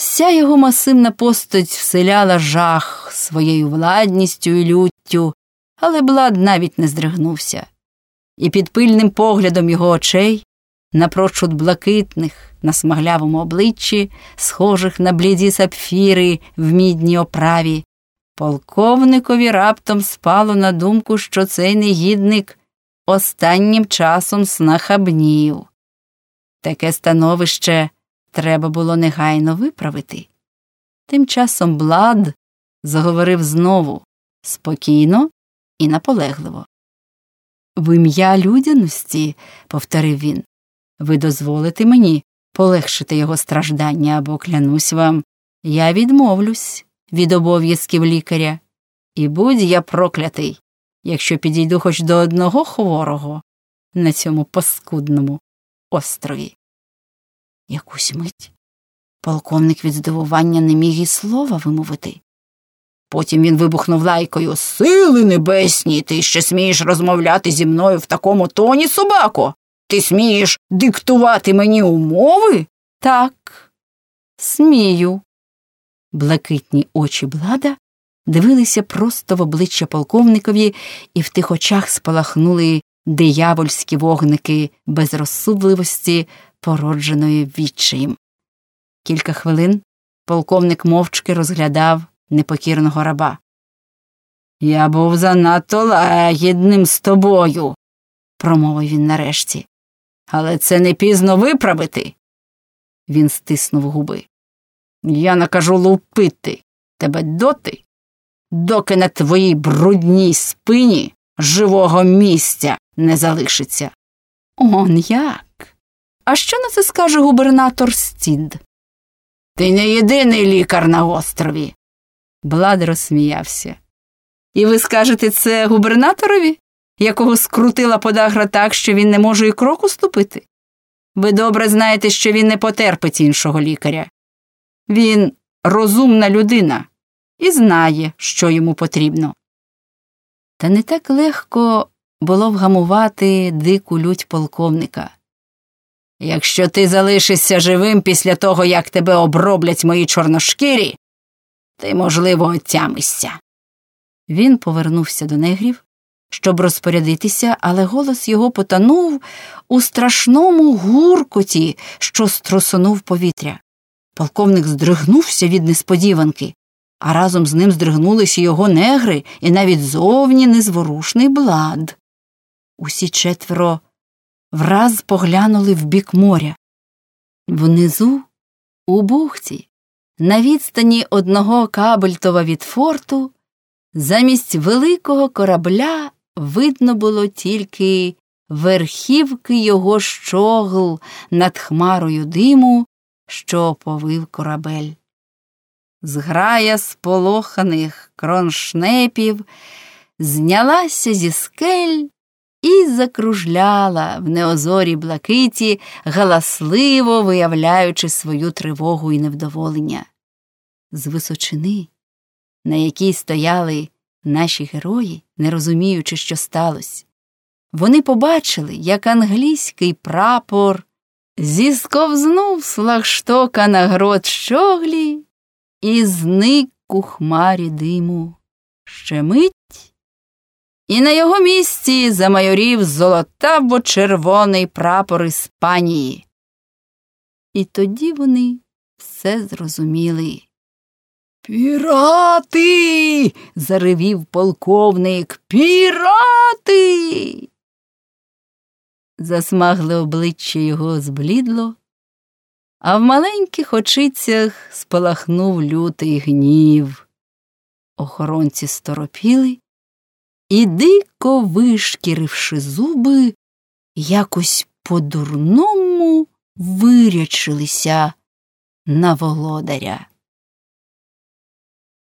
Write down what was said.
Вся його масивна постать вселяла жах своєю владністю і люттю, але Блад навіть не здригнувся. І під пильним поглядом його очей, напрочуд блакитних, на смаглявому обличчі, схожих на бліді сапфіри в мідній оправі, полковникові раптом спало на думку, що цей негідник останнім часом снахабнів. Таке становище треба було негайно виправити. Тим часом Блад заговорив знову спокійно і наполегливо. В ім'я людяності, повторив він, ви дозволите мені полегшити його страждання або клянусь вам, я відмовлюсь від обов'язків лікаря, і будь я проклятий, якщо підійду хоч до одного хворого на цьому паскудному острові. Якусь мить полковник від здивування не міг і слова вимовити. Потім він вибухнув лайкою Сили небесні, ти ще смієш розмовляти зі мною в такому тоні, собако? Ти смієш диктувати мені умови? Так, смію. Блакитні очі блада дивилися просто в обличчя полковникові, і в тих очах спалахнули диявольські вогники безрозсудливості, породженої відчаєм. Кілька хвилин полковник мовчки розглядав непокірного раба. Я був занадто лагідним з тобою, промовив він нарешті. Але це не пізно виправити. Він стиснув губи. Я накажу лупити тебе доти, доки на твоїй брудній спині живого місця не залишиться. Он як? А що на це скаже губернатор Стід? Ти не єдиний лікар на острові. Блад розсміявся. І ви скажете це губернаторові, якого скрутила подагра так, що він не може і кроку ступити? Ви добре знаєте, що він не потерпить іншого лікаря. Він розумна людина і знає, що йому потрібно. Та не так легко було вгамувати дику лють полковника. Якщо ти залишишся живим після того, як тебе оброблять мої чорношкірі, ти, можливо, отямишся. Він повернувся до негрів, щоб розпорядитися, але голос його потонув у страшному гуркоті, що струсонув повітря. Полковник здригнувся від несподіванки, а разом з ним здригнулися його негри і навіть зовні незворушний блад. Усі четверо враз поглянули в бік моря. Внизу, у бухті, на відстані одного кабельтова від форту, замість великого корабля видно було тільки верхівки його щогл над хмарою диму, що повив корабель. Зграя сполоханих кроншнепів знялася зі скель і закружляла в неозорій блакиті, галасливо виявляючи свою тривогу і невдоволення. З височини, на якій стояли наші герої, не розуміючи, що сталося, вони побачили, як англійський прапор зісковзнув з флагштока на грот щоглі і зник у хмарі диму. Ще мить і на його місці замайорів золотаво червоний прапор Іспанії. І тоді вони все зрозуміли. Пірати. заревів полковник. Пірати. Засмагле обличчя його зблідло, а в маленьких очицях спалахнув лютий гнів. Охоронці сторопіли і, дико вишкіривши зуби, якось по-дурному вирячилися на володаря.